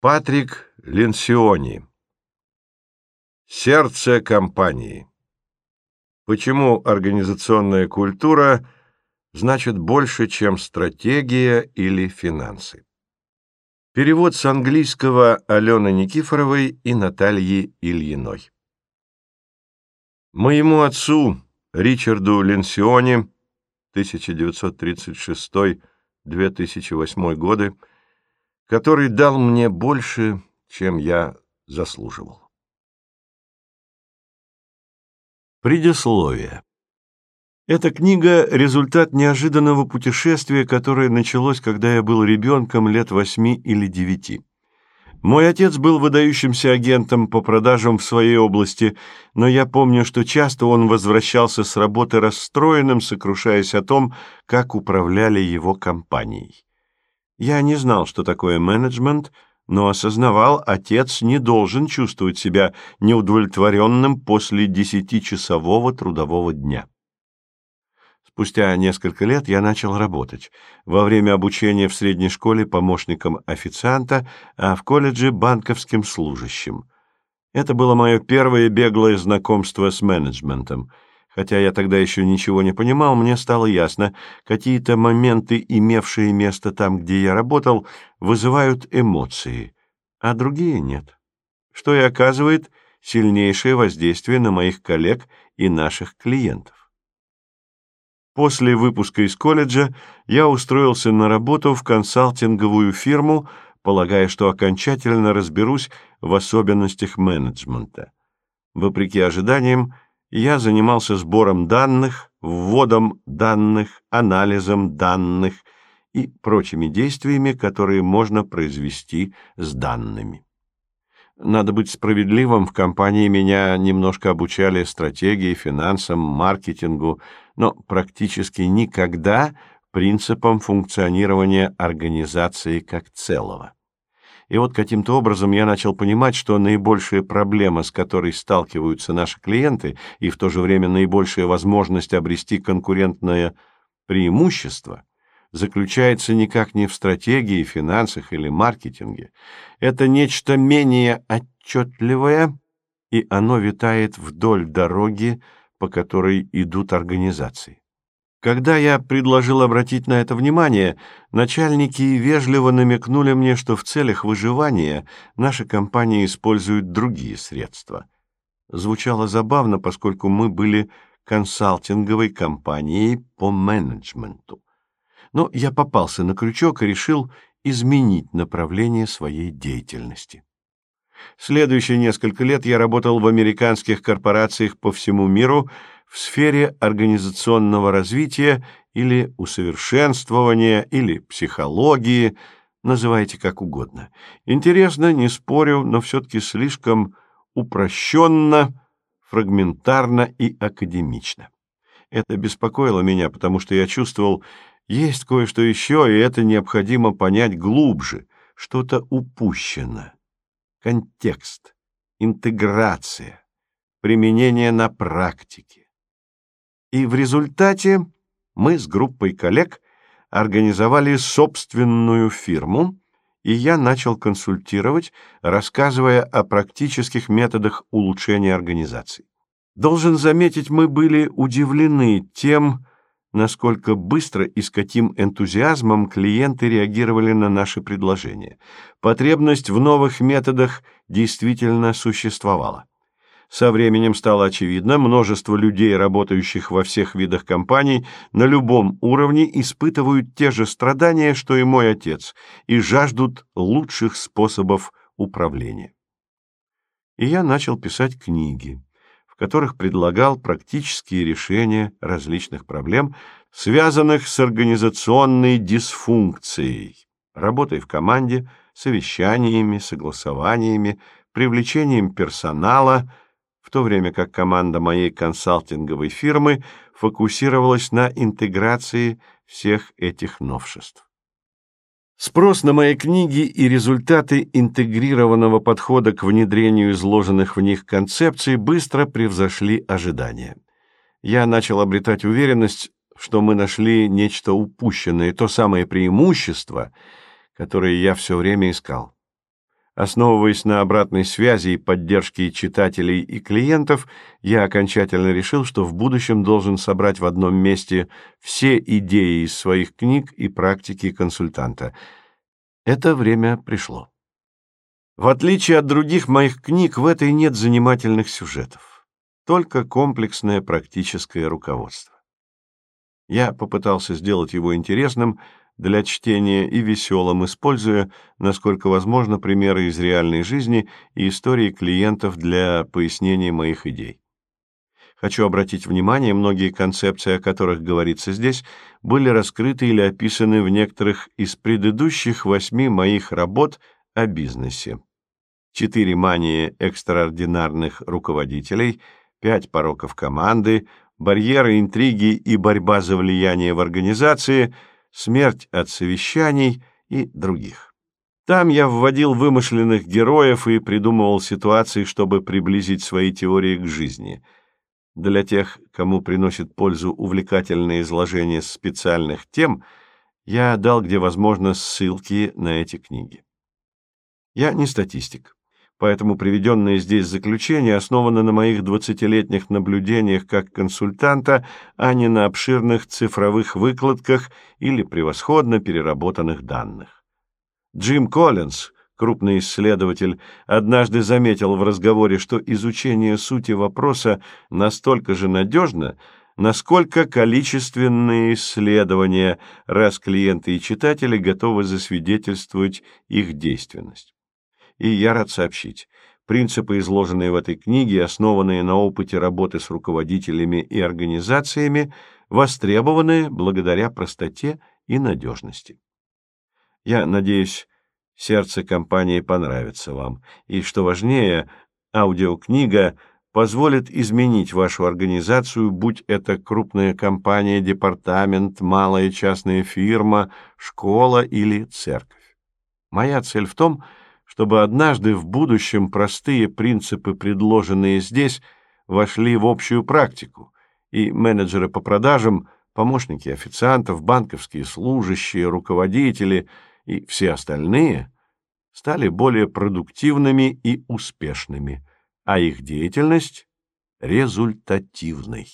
Патрик Ленсиони. Сердце компании. Почему организационная культура значит больше, чем стратегия или финансы? Перевод с английского Алены Никифоровой и Натальи Ильиной. Моему отцу, Ричарду Ленсиони, 1936-2008 годы, который дал мне больше, чем я заслуживал. Предисловие. Эта книга – результат неожиданного путешествия, которое началось, когда я был ребенком лет восьми или девяти. Мой отец был выдающимся агентом по продажам в своей области, но я помню, что часто он возвращался с работы расстроенным, сокрушаясь о том, как управляли его компанией. Я не знал, что такое менеджмент, но осознавал, отец не должен чувствовать себя неудовлетворенным после десятичасового трудового дня. Спустя несколько лет я начал работать. Во время обучения в средней школе помощником официанта, а в колледже банковским служащим. Это было мое первое беглое знакомство с менеджментом — Хотя я тогда еще ничего не понимал, мне стало ясно, какие-то моменты, имевшие место там, где я работал, вызывают эмоции, а другие нет. Что и оказывает сильнейшее воздействие на моих коллег и наших клиентов. После выпуска из колледжа я устроился на работу в консалтинговую фирму, полагая, что окончательно разберусь в особенностях менеджмента. Вопреки ожиданиям, я занимался сбором данных, вводом данных, анализом данных и прочими действиями, которые можно произвести с данными. Надо быть справедливым, в компании меня немножко обучали стратегии, финансам, маркетингу, но практически никогда принципам функционирования организации как целого. И вот каким-то образом я начал понимать, что наибольшая проблема, с которой сталкиваются наши клиенты, и в то же время наибольшая возможность обрести конкурентное преимущество, заключается никак не в стратегии, финансах или маркетинге. Это нечто менее отчетливое, и оно витает вдоль дороги, по которой идут организации. Когда я предложил обратить на это внимание, начальники вежливо намекнули мне, что в целях выживания наши компании используют другие средства. Звучало забавно, поскольку мы были консалтинговой компанией по менеджменту. Но я попался на крючок и решил изменить направление своей деятельности. Следующие несколько лет я работал в американских корпорациях по всему миру – в сфере организационного развития или усовершенствования, или психологии, называйте как угодно. Интересно, не спорю, но все-таки слишком упрощенно, фрагментарно и академично. Это беспокоило меня, потому что я чувствовал, есть кое-что еще, и это необходимо понять глубже, что-то упущено. Контекст, интеграция, применение на практике. И в результате мы с группой коллег организовали собственную фирму, и я начал консультировать, рассказывая о практических методах улучшения организации. Должен заметить, мы были удивлены тем, насколько быстро и с каким энтузиазмом клиенты реагировали на наши предложения. Потребность в новых методах действительно существовала. Со временем стало очевидно, множество людей, работающих во всех видах компаний, на любом уровне испытывают те же страдания, что и мой отец, и жаждут лучших способов управления. И я начал писать книги, в которых предлагал практические решения различных проблем, связанных с организационной дисфункцией, работой в команде, совещаниями, согласованиями, привлечением персонала – в то время как команда моей консалтинговой фирмы фокусировалась на интеграции всех этих новшеств. Спрос на мои книги и результаты интегрированного подхода к внедрению изложенных в них концепций быстро превзошли ожидания. Я начал обретать уверенность, что мы нашли нечто упущенное, то самое преимущество, которое я все время искал. Основываясь на обратной связи и поддержке читателей и клиентов, я окончательно решил, что в будущем должен собрать в одном месте все идеи из своих книг и практики консультанта. Это время пришло. В отличие от других моих книг, в этой нет занимательных сюжетов, только комплексное практическое руководство. Я попытался сделать его интересным, для чтения и веселым, используя, насколько возможно, примеры из реальной жизни и истории клиентов для пояснения моих идей. Хочу обратить внимание, многие концепции, о которых говорится здесь, были раскрыты или описаны в некоторых из предыдущих восьми моих работ о бизнесе. Четыре мании экстраординарных руководителей, пять пороков команды, барьеры, интриги и борьба за влияние в организации – смерть от совещаний и других. Там я вводил вымышленных героев и придумывал ситуации, чтобы приблизить свои теории к жизни. Для тех, кому приносит пользу увлекательное изложение специальных тем, я дал, где возможно, ссылки на эти книги. Я не статистик поэтому приведенное здесь заключение основано на моих 20-летних наблюдениях как консультанта, а не на обширных цифровых выкладках или превосходно переработанных данных. Джим Коллинз, крупный исследователь, однажды заметил в разговоре, что изучение сути вопроса настолько же надежно, насколько количественные исследования, раз клиенты и читатели готовы засвидетельствовать их действенность и я рад сообщить. Принципы, изложенные в этой книге, основанные на опыте работы с руководителями и организациями, востребованы благодаря простоте и надежности. Я надеюсь, сердце компании понравится вам, и, что важнее, аудиокнига позволит изменить вашу организацию, будь это крупная компания, департамент, малая частная фирма, школа или церковь. Моя цель в том, чтобы однажды в будущем простые принципы, предложенные здесь, вошли в общую практику, и менеджеры по продажам, помощники официантов, банковские служащие, руководители и все остальные стали более продуктивными и успешными, а их деятельность – результативной.